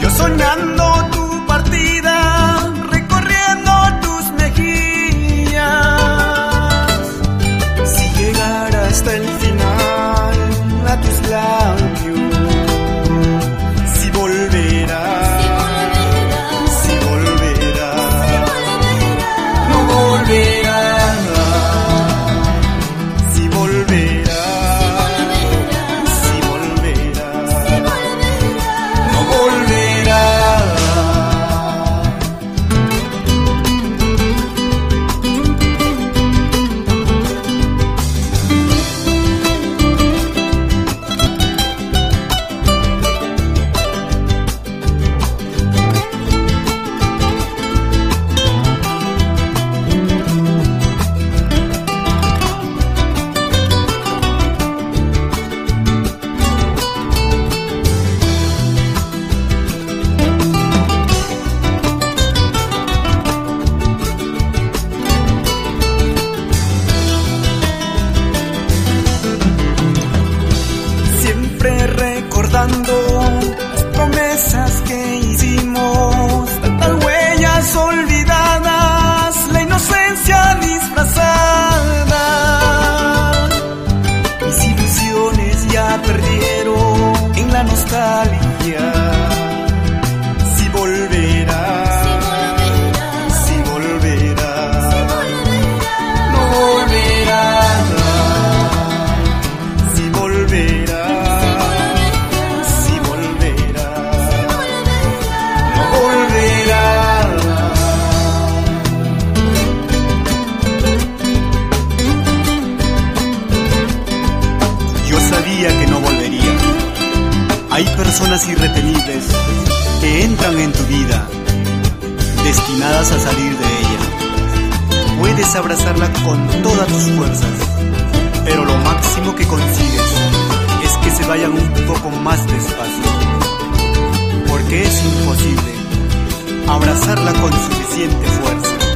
yo soñando llorando. Que no volvería. Hay personas irretenibles que entran en tu vida, destinadas a salir de ella. Puedes abrazarla con todas tus fuerzas, pero lo máximo que consigues es que se vayan un poco más despacio. Porque es imposible abrazarla con suficiente fuerza.